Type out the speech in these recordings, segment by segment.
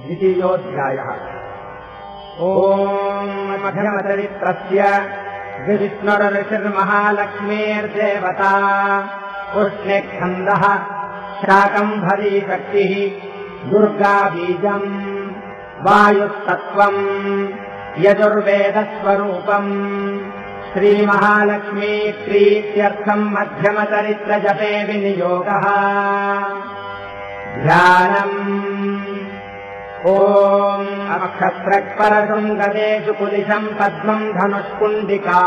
द्वितीयोऽध्यायः ओम् मध्यमचरित्रस्य विष्णुरऋषिर्महालक्ष्मीर्देवता। उष्णेखन्दः शाकम्भरीशक्तिः दुर्गाबीजम् वायुस्तत्त्वम् यजुर्वेदस्वरूपम्। श्रीमहालक्ष्मी प्रीत्यर्थम् मध्यमचरित्रजपे विनियोगः। ध्यानम् ओम् अक्षत्रक्परशृङ्गदेषु कुलिशम् पद्मम् धनुष्कुण्डिका।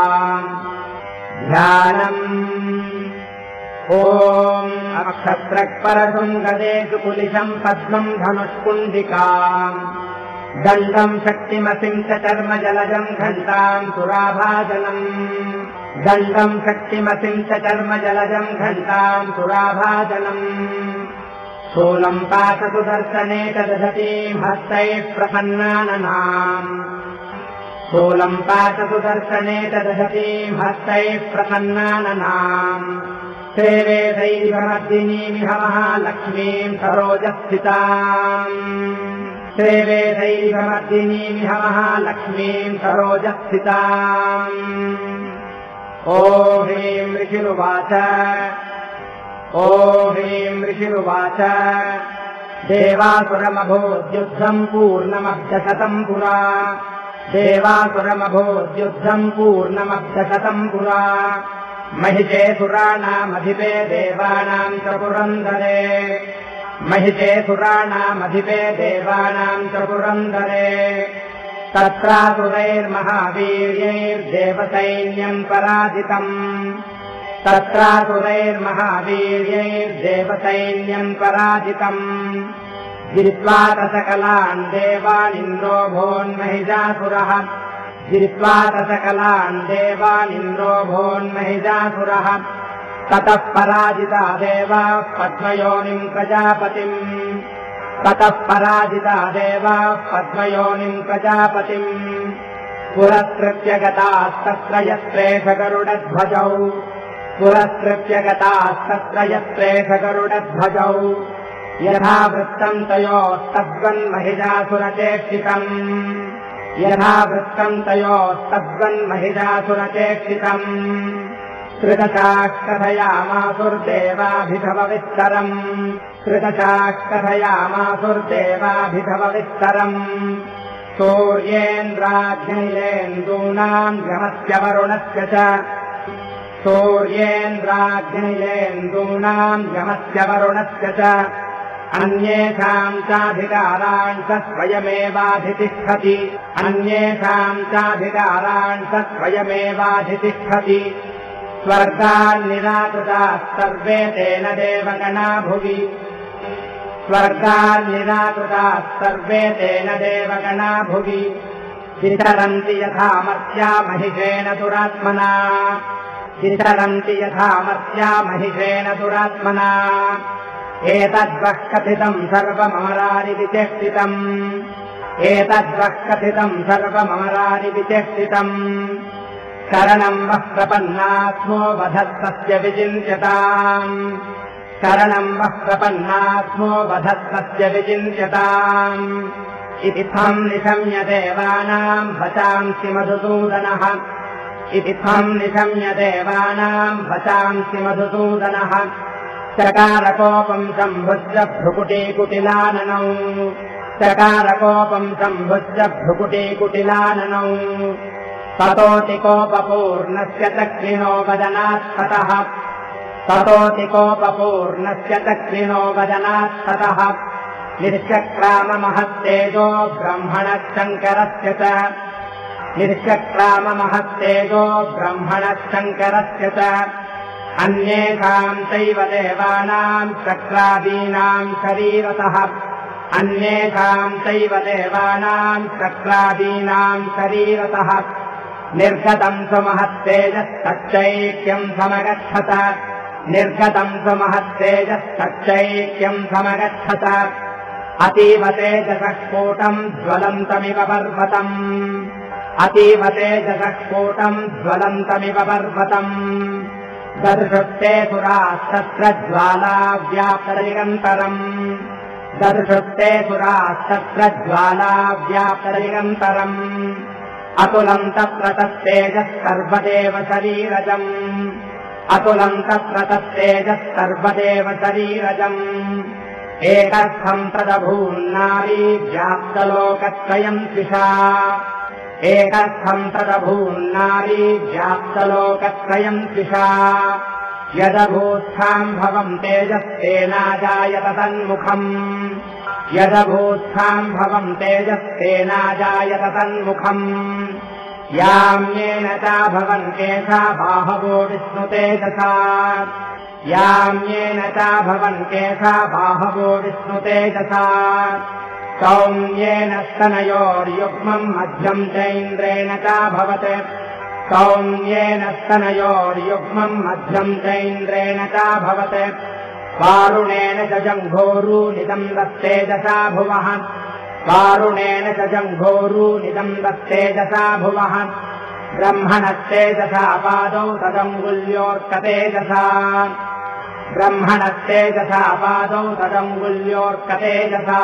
ध्यानम्। ओम् अक्षत्रक्परशृङ्गदेषु कुलिशम् पद्मम् धनुष्कुण्डिका। दण्डम् शक्तिमसिम् च चर्म जलजम् घण्टाम् सुराभाजनम्। दण्डम् शक्तिमसिम् च चर्म जलजम् घण्टाम् सुराभाजनम् स्थूलम् पाततु दर्शने च दधतीम् हस्तैः प्रसन्नाननाम्। स्थूलम् पाततु दर्शने च दधतीम् हस्तैः प्रसन्नाननाम्। सेवे दैवमर्दिनीमिह महालक्ष्मीम् सरोजस्थिताम्। ओ ह्रीम् ऋषिरुवाच ओ ह्रीम् ऋषिरुवाच। देवासुरमभोद्युद्धम् पूर्णमब्धशतम् पुरा। देवासुरमभोद्युद्धम् पूर्णमब्धशतम् पुरा। महिषे सुराणामधिपे देवानाम् च पुरन्दरे। महिषे सुराणामधिपे देवानाम् च पुरन्दरे। तत्रासुरैर्महावीर्यैर्देवसैन्यम् पराजितम् तत्रासुरैर्महावीर्यैर्देवसैन्यम् पराजितम्। गिरित्वा तसकलान् देवानिन्द्रो भोन्महिजासुरः गिरित्वा तसकलान् देवानिन्द्रो भोन्महिजासुरः ततः पराजिता देवाः पद्मयोनिम् प्रजापतिम्। ततः पराजिता देवाः पद्मयोनिम् प्रजापतिम्। पुरस्कृत्य गतास्तत्र यत्रेष गरुडध्वजौ पुरस्कृत्य गतास्तत्र यत्रेष गरुडध्वजौ यथा वृत्तम् तयोस्तद्वन्महिजासुरचेक्षितम् यथा वृत्तम् तयोस्तद्वन्महिजासुरचेक्षितम् कृतचाकथयामासुर्देवाभिधवविस्तरम् कृतचाकथयामासुर्देवाभिधवविस्तरम् सूर्येन्द्राग्निलेन्दूनाम् ग्रहस्य वरुणस्य च सूर्येन्द्राग्निलेन्दूनाम् यमस्य वरुणस्य च। अन्येषाम् चाधिकारान् स्वयमेवाधितिष्ठति। अन्येषाम् चाधिकारान् स स्वयमेवाधितिष्ठति। स्वर्गान्निराकृताः सर्वे तेन देवगणा भुवि। स्वर्गान्निराकृताः सर्वे तेन देवगणा भुवि। वितरन्ति यथा मर्त्या महिषेण दुरात्मना वितरन्ति यथा मर्त्या महिषेण दुरात्मना। एतद्वः कथितम् सर्वमरारि विचेष्टितम् एतद्वः कथितम् सर्वमरारि विचेष्टितम् करणम् वः प्रपन्ना स्मो वधस्तस्य विचिन्त्यताम्। करणम् वः प्रपन्ना स्मो वधस्तस्य विचिन्त्यताम्। इति त्वम् निशम्य देवानाम् भचांसि मधुसूदनः इति निशम्य देवानाम् भचांसि मधुसूदनः चकारकोपम् सम्भुज भ्रुकुटीकुटिलाननौ। चकारकोपम् सम्भुज भ्रुकुटीकुटिलाननौ। ततोतिकोपपूर्णस्य चक्रिणो वदनात्ततः ततोतिकोपपूर्णस्य चक्रिणो वदनात्ततः निर्चक्राममहत्तेजो ब्रह्मणः शङ्करस्य च निर्चक्राममहत्तेजो ब्रह्मणः शङ्करस्य च। अन्येषाम् चैव देवानाम् चक्रादीनाम् शरीरतः। अन्येषाम् चैव देवानाम् चक्रादीनाम् शरीरतः। निर्गतम् सुमहत्तेजस्तच्चैक्यम् समगच्छत। निर्गतम् सुमहत्तेजस्तच्चैक्यम् समगच्छत। अतीव तेजसः स्फोटम् ज्वलन्तमिव पर्वतम् अतीव तेजसः स्फोटम् ज्वलन्तमिव पर्वतम्। दर्शुत्ते सुरास्तत्र ज्वाला व्याप्तनिरन्तरम्। अतुलम् तत्र तत्तेजः सर्वदेव शरीरजम् अतुलम् तत्र तत्तेजः सर्वदेव शरीरजम् एकस्थम् तदभून्नारी व्याप्तलोकत्रयम् त्रिषा एकस्थम् तदभून्नारी व्याप्तलोकत्रयम् त्रिषा यदभूत्थाम् भवम् तेजस्तेनाजायत तन्मुखम्। यदभूत्थाम् भवम् तेजस्तेनाजायत तन्मुखम्। याम्येन चा भवन् केशा बाहवो विष्णुतेजसा याम्येन चा भवन् केशा बाहवो विष्णुतेजसा सौम्येन स्तनयोर्युग्मम् मध्यम् चैन्द्रेण चाभवत् सौम्येन स्तनयोर्युग्मम् मध्यम् चैन्द्रेण चाभवत् वारुणेन च जङ्घोरूनिदम् दत्तेजसा भुवः। वारुणेन च जङ्घोरूनिदम् दत्तेजसा भुवः। ब्रह्मणस्तेजसा पादौ तदङ्गुल्योऽर्कतेजसा ब्रह्मणस्तेजसा पादौ तदङ्गुल्योऽर्कतेजसा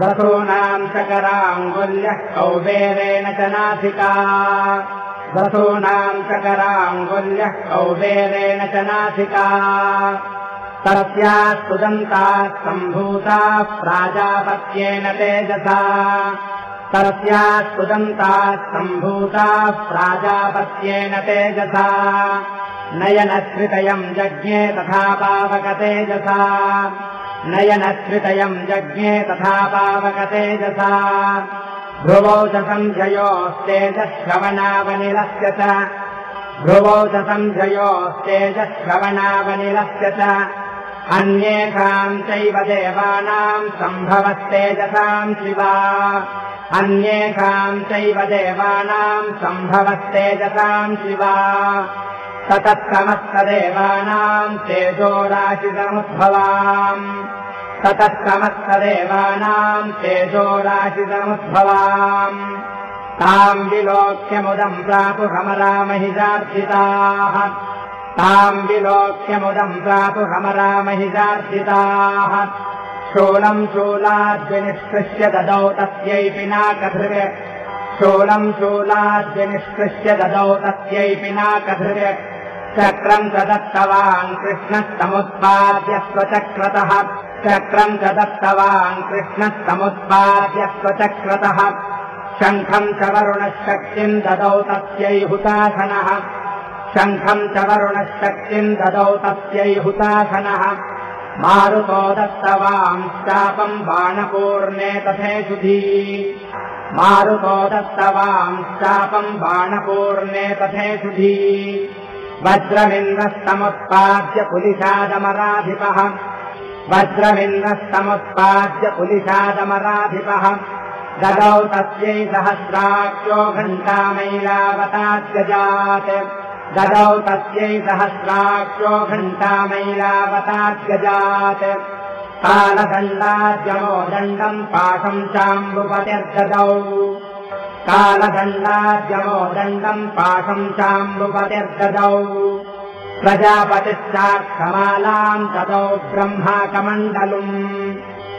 वसूनाम् शकराङ्गुल्यः कौबेरेण च नासिका। वसूनाम् शकराङ्गुल्यः कौबेरेण च नासिका। तस्याः सुदन्ताः सम्भूताः प्राजापत्येन तेजसा। तस्याः सुदन्ताः सम्भूताः प्राजापत्येन तेजसा नयनश्रितयम् जज्ञे तथा पावकतेजसा नयनश्रितयम् जज्ञे तथा पावकतेजसा भ्रुवौ च सञ्जयोस्तेजश्रवणावनिलस्य च भ्रुवौ च सञ्जयोस्तेजश्रवणावनिलस्य च अन्येषाम् चैव देवानाम् सम्भवस्तेजसाम् शिवा। अन्येषाम् चैव देवानाम् सम्भवस्तेजसाम् शिवा ततत्क्रमस्तदेवानाम् तेजोराशिसमुद्भवाम् ततत्क्रमस्तदेवानाम् तेजोराशिसमुद्भवाम् ताम् विलोक्यमुदम् प्रापुहमरामहिषार्थिताः ताम् विलोक्यमुदम् प्रापुहमरामहिषार्थिताः शूलम् शूलाद्विनिष्कृष्य ददौ तस्यै पिनाकधृक् शूलम् शूलाद्विनिष्कृष्य ददौ तस्यै पिनाकधृक् चक्रम् च दत्तवान् कृष्णस्तमुत्पाद्य स्वचक्रतः। चक्रम् च दत्तवान् कृष्णस्तमुत्पाद्य स्वचक्रतः। शङ्खम् च वरुणशक्तिम् ददौ तस्यै हुतासनः शङ्खम् च वरुणशक्तिम् ददौ तस्यै हुतासनः मारुतो दत्तवांश्चापम् बाणपूर्णे तथेषुधी। मारुतो दत्तवांश्चापम् बाणपूर्णे तथेषुधी वज्रमिन्द्रस्तमुत्पाद्य पुलिशादमराधिपः वज्रमिन्द्रस्तमुत्पाद्य पुलिशादमराधिपः ददौ तस्यै सहस्राख्यो घण्टामैलावताद्यजात् ददौ तस्यै सहस्राख्यो घण्टामैलावताद्यजात् कालदण्डाद्यमो दण्डम् पाशम् चाम्बुपतिर्ददौ कालदण्डाद्यमो दण्डम् पाशम् चाम्बुपतिर्ददौ। प्रजापतिश्चाक्षमालाम् तदौ ब्रह्माकमण्डलुम्।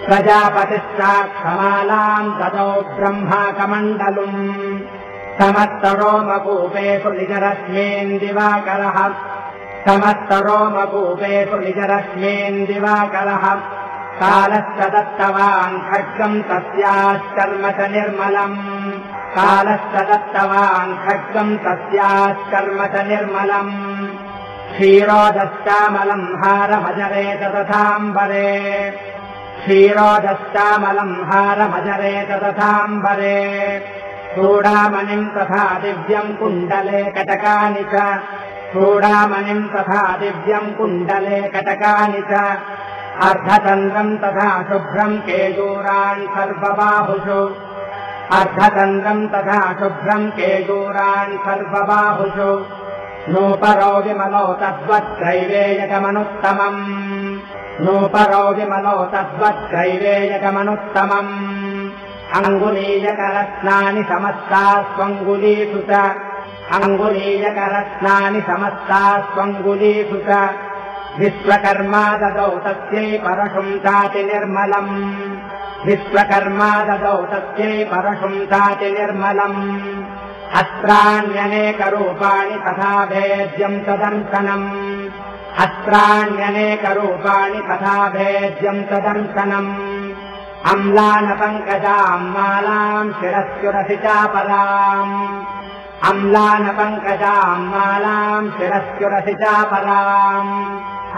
प्रजापतिश्चाक्षमालाम् तदौ ब्रह्माकमण्डलुम्। समस्तरोमकूपेषु निजरश्मेन्दिवाकरः समस्तरोमकूपेषु निजरश्मेन्दिवाकरः कालश्च दत्तवान् खड्गम् तस्याश्चर्म च निर्मलम् कालश्च दत्तवान् खड्गम् तस्याश्चर्म च निर्मलम्। क्षीरोदश्चामलम् हारमजरेत तथाम्बरे। क्षीरोदश्चामलम् हारमजरेत तथाम्बरे। चूडामणिम् तथा दिव्यम् कुण्डले कटकानि च। चूडामणिम् तथा दिव्यम् कुण्डले कटकानि च। अर्धचन्द्रम् तथा शुभ्रम् केजूरान् सर्वबाहुषु अर्धचन्द्रम् तथा शुभ्रम् केजूरान् सर्वबाहुषु। नूपरो विमलो तद्वत्क्रैवेयकमनुत्तमम् नूपरो विमलो तद्वत्क्रैवेयकमनुत्तमम् अङ्गुलीयकरत्नानि समस्ता स्वङ्गुलीषु च। अङ्गुलीयकरत्नानि समस्ता स्वङ्गुलीषु च विश्वकर्मा ददौ तस्यै परशुम् चाति निर्मलम्। विश्वकर्मा ददौ तस्यै परशुम् चाति निर्मलम्। अस्त्राण्यनेकरूपाणि तथा भेद्यम् तदर्शनम्। अस्त्राण्यनेकरूपाणि तथा भेद्यम् तदर्शनम्। अम्लानपङ्कजाम् मालाम् शिरस्युरसि चापलाम् अम्लानपङ्कजाम् मालाम् शिरस्युरसि चापलाम्।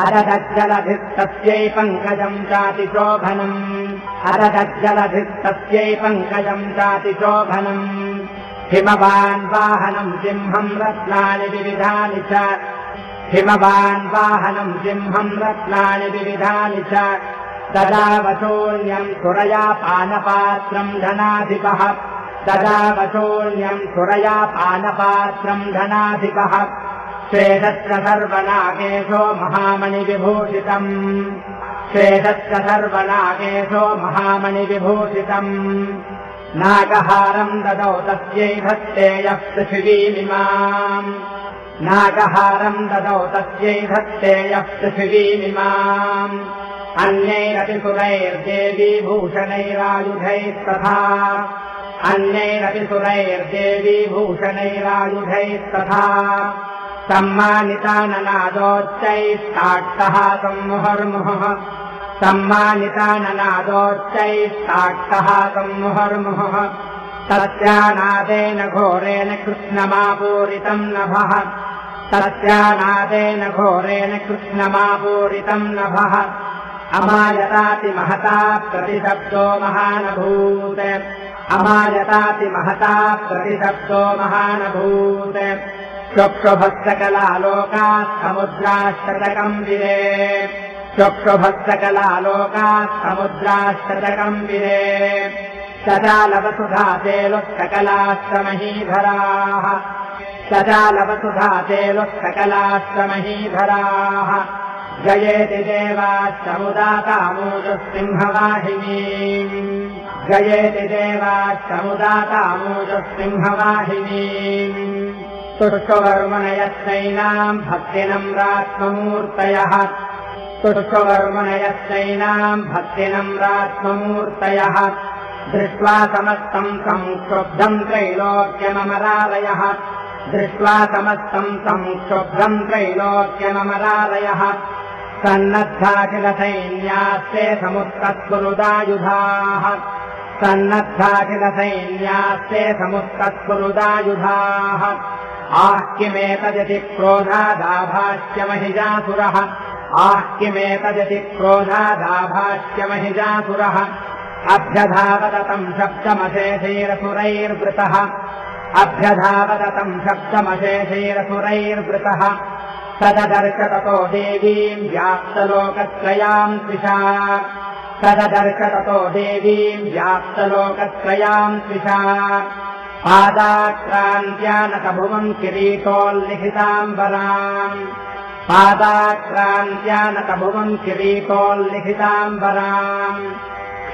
अरदज्जलधिस्तस्यै पङ्कजम् चातिशोभनम् अरदज्जलधिस्तस्यै पङ्कजम् चातिशोभनम् सिंहम् रत्नानि विविधानि च। हिमवान् वाहनम् सिंहम् रत्नानि विविधानि च। तदा वशोऽन्यम् सुरया पानपात्रम् धनाधिपः तदा वशोऽन्यम् सुरया पानपात्रम् धनाधिपः श्वेदस्य सर्वनागेशो महामणिविभूषितम्। श्वेदस्य सर्वनागेशो महामणिविभूषितम्। नागहारम् ददौ तस्यै भक्तेयः पृथिवीमिमाम्। नागहारम् ददौ तस्यै भक्तेयः पृथिवीमिमाम्। अन्यैरपि सुरैर्देवी भूषणैरायुधैस्तथा अन्यैरपि सुरैर्देवी भूषणैरायुधैस्तथा। सम्मानिताननादोच्चैस्ताक्तः सम्मुहर्मुहुः सम्मानिताननादोच्चैस्ताक्तः तस्यानादेन घोरेण कृष्णमापूरितम् नभः। तस्यानादेन घोरेण कृष्णमापूरितम् नभः अमायताति महता प्रतिशब्दो महानभूत्। अमायताति महता प्रतिशब्दो महानभूत्। चक्षुभक्तकलालोकात् समुद्राश्रतकम्बिरे चक्षुभक्तकलालोकात् समुद्राश्रतकम्बिरे सजालवसुधाते लुप्तकलाश्रमहीधराः सजालवसुधाते लुप्तकलाश्रमहीधराः जयेति देवाश्रमुदातामूजसिंहवाहिनी जयेति देवाश्रमुदातामूजसिंहवाहिनी तुष्वर्मणयस्यैनाम् भक्तिनम्रात्ममूर्तयः तुष्वर्मणयस्यैनाम् भक्तिनम्रात्ममूर्तयः दृष्ट्वा समस्तम् संक्षुब्धम् त्रैलोक्यममरालयः। दृष्ट्वा समस्तम् संक्षुब्धम् त्रैलोक्यममरालयः सन्नद्धाखिलसैन्यास्ते समुत्तत्पुरुदायुधाः सन्नद्धाखिलसैन्यास्ते समुत्तत्पुरुदायुधाः आः किमेतदिति क्रोधादाभाष्यमहिजासुरः आः किमेतदिति क्रोधादाभाष्यमहिजासुरः अभ्यधावदतम् शब्दमशेषैरसुरैर्वृतः अभ्यधावदतम् शब्दमशेषैरसुरैर्वृतः तददर्श ततो देवीम् व्याप्तलोकत्रयाम् त्रिषा। तददर्श ततो देवीम् व्याप्तलोकत्रयाम् त्रिषा। पादाक्रान्त्यानकभुवम् किरीटोल्लिखिताम्बराम्। पादाक्रान्त्यानकभुवम् किरीटोल्लिखिताम्बराम्।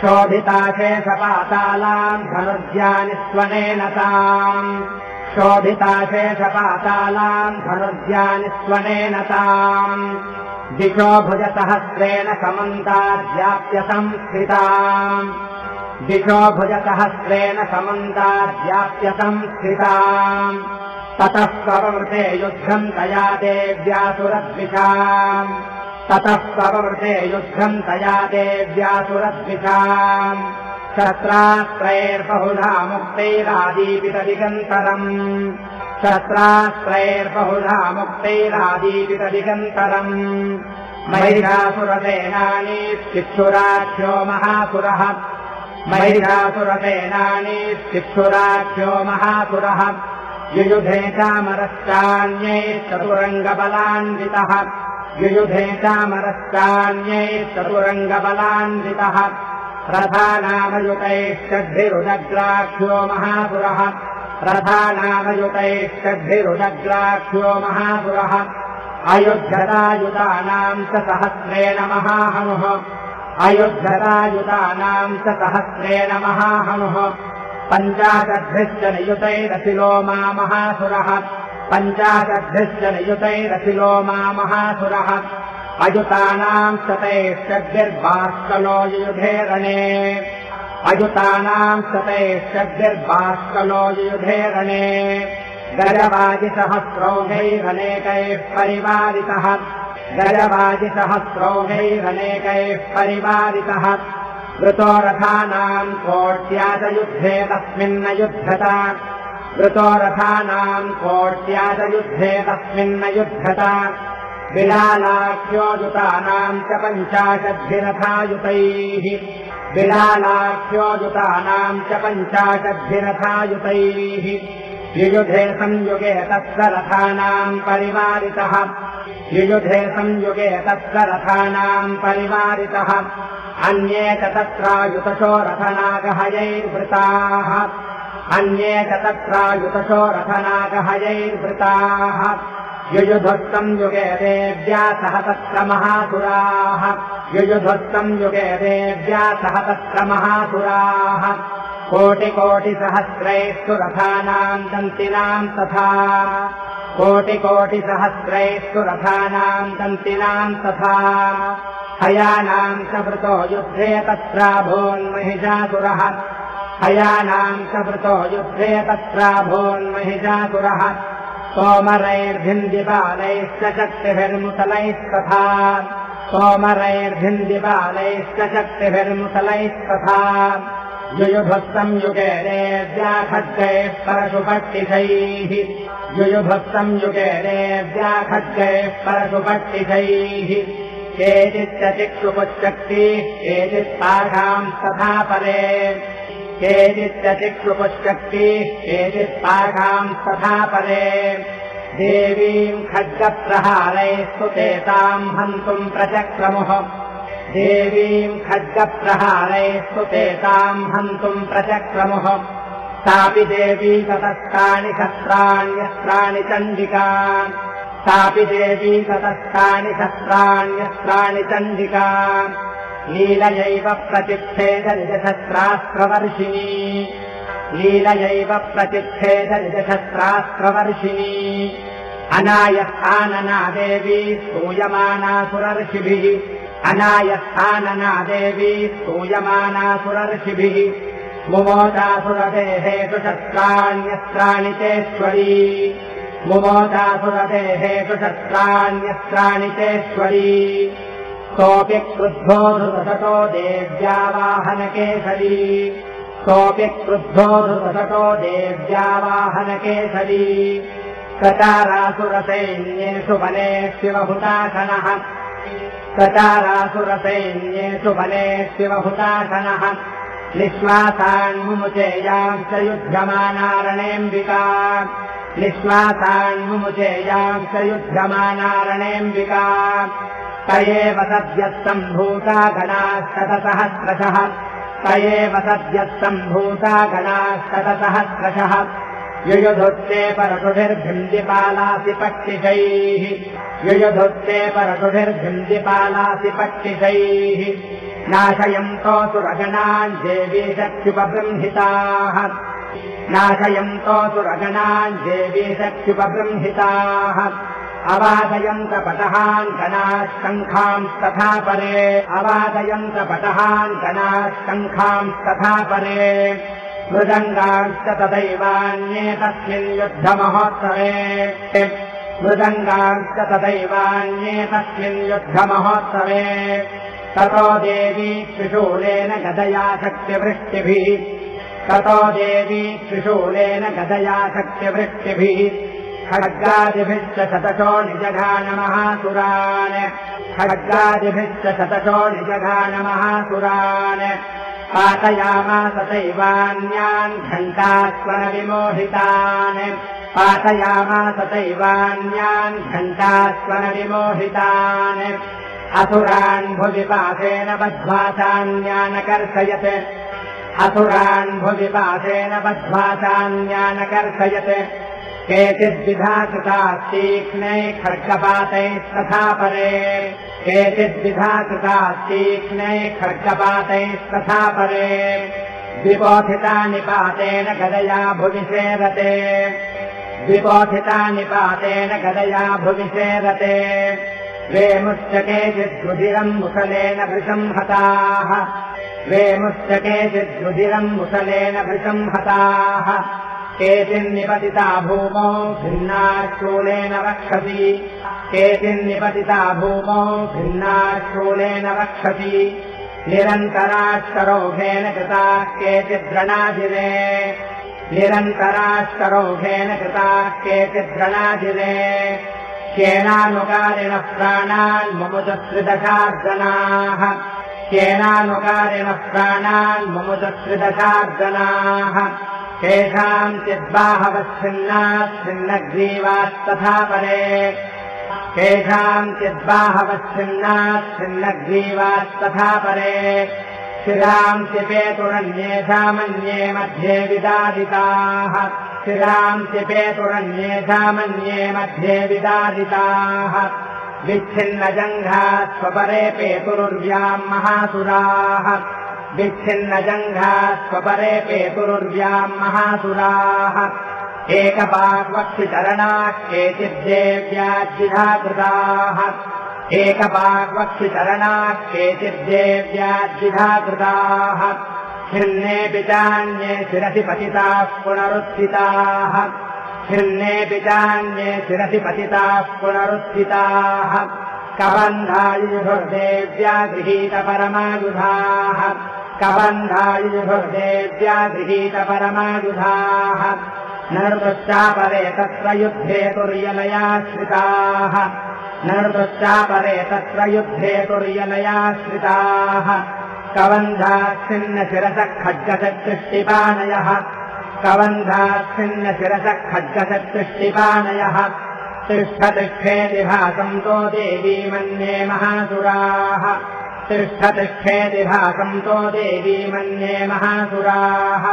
शोभिताशेषपातालाम् धनुर्जानि स्वनेन ताम् शोभिताशेषपातालाम् धनुर्जानि स्वनेन ताम् दिशो भुजसहस्रेण समन्ताद्याप्य संस्थिताम् दिशो भुजसहस्रेण समन्ताद्याप्य संस्थिताम् ततः स्ववृते युद्धम् तया देव्यासुरद्विषाम् ततः स्ववृते युद्धम् तया देव्यासुरद्विषाम् शस्त्रास्त्रैर्बहुधा मुक्तैरादीपितदिगन्तरम् शस्त्रास्त्रैर्बहुधा मुक्तैरादीपितदिगन्तरम् महिषासुरसेनानी चिक्षुराख्यो महासुरः महिषासुरसेनानी चिक्षुराख्यो महासुरः युयुधे चामरश्चान्यैः चतुरङ्गबलान्वितः। युयुधे चामरश्चान्यैः चतुरङ्गबलान्वितः रथानामयुतैः षड्भिरुदग्राख्यो महासुरः महासुरः अयुध्यतायुतानाम् च सहस्रेण महाहनुः। अयुध्यतायुतानाम् च सहस्रेण महाहनुः। पञ्चाशद्भिश्च नियुतैरथिलो मा महासुरः। पञ्चाशद्भिश्च नियुतैरथिलो मा महासुरः अयुतानाम् शतैषड्भिर्बाष्कलो युधे रणे अयुतानाम् शतैषड्भिर्बाष्कलो युधे रणे। गजवाजिसहस्रौघैरनेकैः परिवारितः गजवाजिसहस्रौघैरनेकैः परिवारितः वृतो रथानाम् कोट्यादयुद्धे तस्मिन्न युध्यत वृतो रथानाम् कोट्यादयुद्धे तस्मिन्न युध्यत बिडालाख्योजुतानाम् च पञ्चाशद्भिरथायुतैः। बिडालाख्योजुतानाम् च पञ्चाशद्भिरथायुतैः। युयुधे संयुगे तत्र रथानाम् परिवारितः। युयुधे संयुगे तत्र रथानाम् परिवारितः। अन्ये च तत्रायुतशो रथनागहयैर्वृताः अन्ये च तत्रायुतशो रथनागहयैर्वृताः युयुधत्तम् युगे देव्या सह तत्र महासुराः युयुधत्तम् युगे देव्या सह तत्र महासुराः कोटिकोटिसहस्रैः सुरथानाम् दन्तिनाम् तथा। कोटिकोटिसहस्रैः सुरथानाम् दन्तिनाम् तथा। हयानाम् च वृतो युद्धे तत्राभोन्महिषासुरः हयानाम् च वृतो युद्धे तत्राभोन्महिषासुरः सोमरैर्भिन्दिबालैश्च शक्तिभिर्मुसलैस्तथा। सोमरैर्भिन्दिबालैश्च शक्तिभिर्मुसलैस्तथा। युयुभक्तम् युगे देव्या खड्गैः परशुपट्टिशैः युयुभक्तम् युगे देव्या खड्गैः परशुपट्टिशैः केचिच्च चिक्षुपुश्चक्तिः केचित्पाठाम् तथा परे केचिच्च चिक्षुपुश्चक्तिः केचित्पाठाम् तथा परे देवीम् खड्गप्रहारैः स्तुतेताम् हन्तुम् प्रचक्रमुः। देवीम् खड्गप्रहारैः स्तुतेताम् हन्तुम् प्रचक्रमुः। सापि देवी ततस्तानि शस्त्राण्यस्त्राणि चण्डिका सापि देवी ततस्तानि शस्त्राण्यस्त्राणि चण्डिका लीलयैव प्रतिच्छेदनिजशस्त्रास्त्रवर्षिणी लीलयैव प्रतिच्छेदनिजशस्त्रास्त्रवर्षिणी अनायस्थानना देवी स्तूयमानासुरर्षिभिः। अनायस्थानना देवी स्तूयमानासुरर्षिभिः। मुमोदासुरदेहेषु शस्त्राण्यस्त्राणि चेश्वरी मुमोदासुरदेहेषु शस्त्राण्यस्त्राणि चेश्वरी सोऽपि क्रुद्धो धृततो देव्यावाहनकेसरी। सोऽपि क्रुद्धो धृततो देव्यावाहनकेसरी। कचारासुरसैन्येषु बले शिवहुताशनः। कचारासुरसैन्येषु बले शिवहुताशनः। निःश्वासान्मुमुचेयाम् च युध्यमानारणेऽम्बिका निःश्वासान्मुमुचेयाम् च युध्यमानारणेऽम्बिका स एव सद्यत्सम्भूता गणास्ततसहस्रशः स एव सद्यत्सम्भूता गणास्ततसहस्रशः युयुधुत्ते परशुभिर्भिन्दिपालासि पक्षिषैः युयुधुत्ते परशुभिर्भिन्दिपालासि पक्षिषैः नाशयन्तोऽसुरगणान् देवी शक्त्युपबृंहिताः नाशयन्तोऽसुरगणान् देवी शक्त्युपबृंहिताः अवादयन्त पटहान् गणाः परे। अवादयन्त पटहान् गणाः शङ्खांस्तथा परे। मृदङ्गाश्च तदैवान्ये तस्मिन् युद्धमहोत्सवे। मृदङ्गाश्च तदैवान्ये तस्मिन् युद्धमहोत्सवे। ततो देवी त्रिशूलेन गदया शक्तिवृष्टिभिः ततो देवी त्रिशूलेन गदया शक्तिवृष्टिभिः खड्गादिभिश्च शतशो निजघानमहासुरान्। खड्गादिभिश्च शतशो निजघानमहासुरान्। पातयामास तैवान्यान् घण्टास्वरविमोहितान्। पातयामास तैवान्यान् घण्टास्वरविमोहितान्। असुरान् भुविपासेन बध्वासान्यानकर्षयत्। असुरान् भुविपासेन बध्वासान्यानकर्षयत् केचिद्विधा कृताः तीक्ष्णे खड्गपातैस्तथा परे केचिद्विधा कृताः तीक्ष्णे खड्गपातैस्तथा परे। द्विपोथितानि पातेन गदया भुविसेरते द्विपोथितानि पातेन गदया भुविसेरते वेमुश्च केचिद्रुधिरम् मुसलेन वृषम् हताः। वेमुश्च केचिद्रुधिरम् मुसलेन वृषम् हताः केचिन्निपतिता भूमौ भिन्नाशूलेन वक्षति केचिन्निपतिता भूमौ भिन्नाशूलेन वक्षति निरन्तराश्चरोघेन कृता केचिद्रणाजिरे निरन्तराश्चरोघेन कृता केचिद्रणाजिरे केनानुकारिणः प्राणान् ममुदश्रिदशार्जनाः केनानुकारिणः प्राणान् ममुदश्रिदशार्जनाः केषाम् चिद्बाहवच्छिन्नाच्छिन्नग्रीवास्तथा परे केषाम् चिद्बाहवच्छिन्नाच्छिन्नग्रीवास्तथा परे शिराम् चिपेतुरन्येषामन्ये मध्ये विदादिताः। शिराम् चिपेतुरन्येषामन्ये मध्ये विदादिताः। विच्छिन्नजङ्घा स्वपरे पेतुरुर्व्याम् महासुराः विच्छिन्नजङ्घा स्वपरे पेतुरुर्व्याम् महासुराः। केचिद्देव्याद्विधा कृताः केचिद्देव्याद्विधा कृताः छिन्नेऽपि चान्ये शिरसि पतिताः पुनरुत्थिताः। छिन्नेऽपि चान्ये शिरसि पतिताः पुनरुत्थिताः। कबन्धायुधुर्देव्या गृहीतपरमायुधाः कबन्धायुधुर्देव्या गृहीतपरमायुधाः नर्तश्चापरे तत्र युद्धे तुर्यलयाश्रिताः। नर्तश्चापरे तत्र युद्धे तुर्यलयाश्रिताः। कबन्धाच्छिन्नशिरसः खड्गशकृष्टिपाणयः कबन्धाच्छिन्नशिरसः खड्गशकृष्टिपाणयः तिष्ठतिष्ठेति भासन्तो देवी मन्ये महासुराः तिष्ठतिष्ठेति भासन्तो देवी मन्ये महासुराः।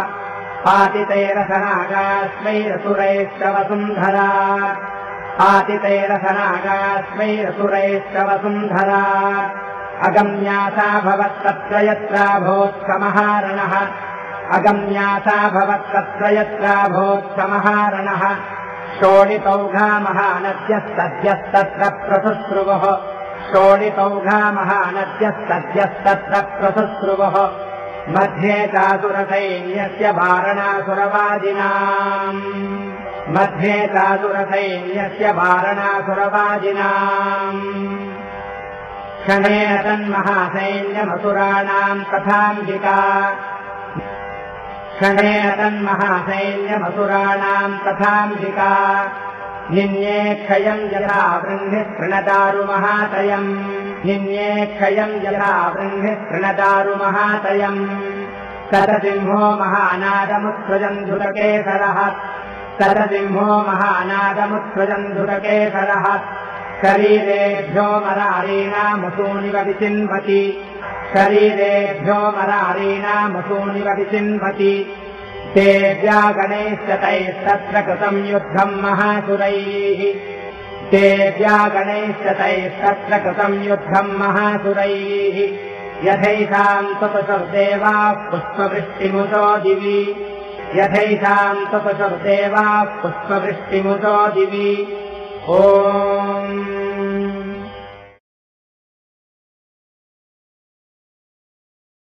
आतितैरसनागास्मैरसुरैश्च वसुन्धरा आतितैरसनागास्मैरसुरैश्च वसुन्धरा अगम्यासा भवत्तत्र यत्राभोत्समहारणः अगम्यासा भवत्तत्र यत्राभोत्समहारणः शोणितौघामहानद्यस्तद्यस्तत्र प्रसुश्रुवः शोणितौघामहानद्यस्तद्यस्तत्र प्रसुश्रुवः मध्ये चातुरसैन्यस्य वारणासुरवादिनाम्। मध्ये चातुरसैन्यस्य वारणासुरवादिनाम्। क्षणेन तन्महासैन्यमसुराणाम् तथाम्बिका क्षणेन तन्महासैन्यमसुराणाम् तथाम्बिका निन्ये क्षयम् यथा वृह्णिः तृणदारुमहातयम् निन्ये क्षयम् यथा वृह्णिः तृणदारुमहातयम् सरसिंहो महानादमुत्सृजम् धुतकेसरः सरसिंहो महानादमुत्सृजम् धुतकेसरः शरीरेभ्यो मरारीणामसूनिव विचिन्वति शरीरेभ्यो मरारीणामसूनिव विचिन्वति देव्या गणैश्च तैस्तत्र कृतम् युद्धम् गणैश्च तैस्तत्र कृतम् युद्धम् महासुरैः। यथैषाम् तपसुर्देवाः पुष्पवृष्टिमुतो दिवि। यथैषाम् तपसुर्देवाः पुष्पवृष्टिमुतो दिवि। ॐ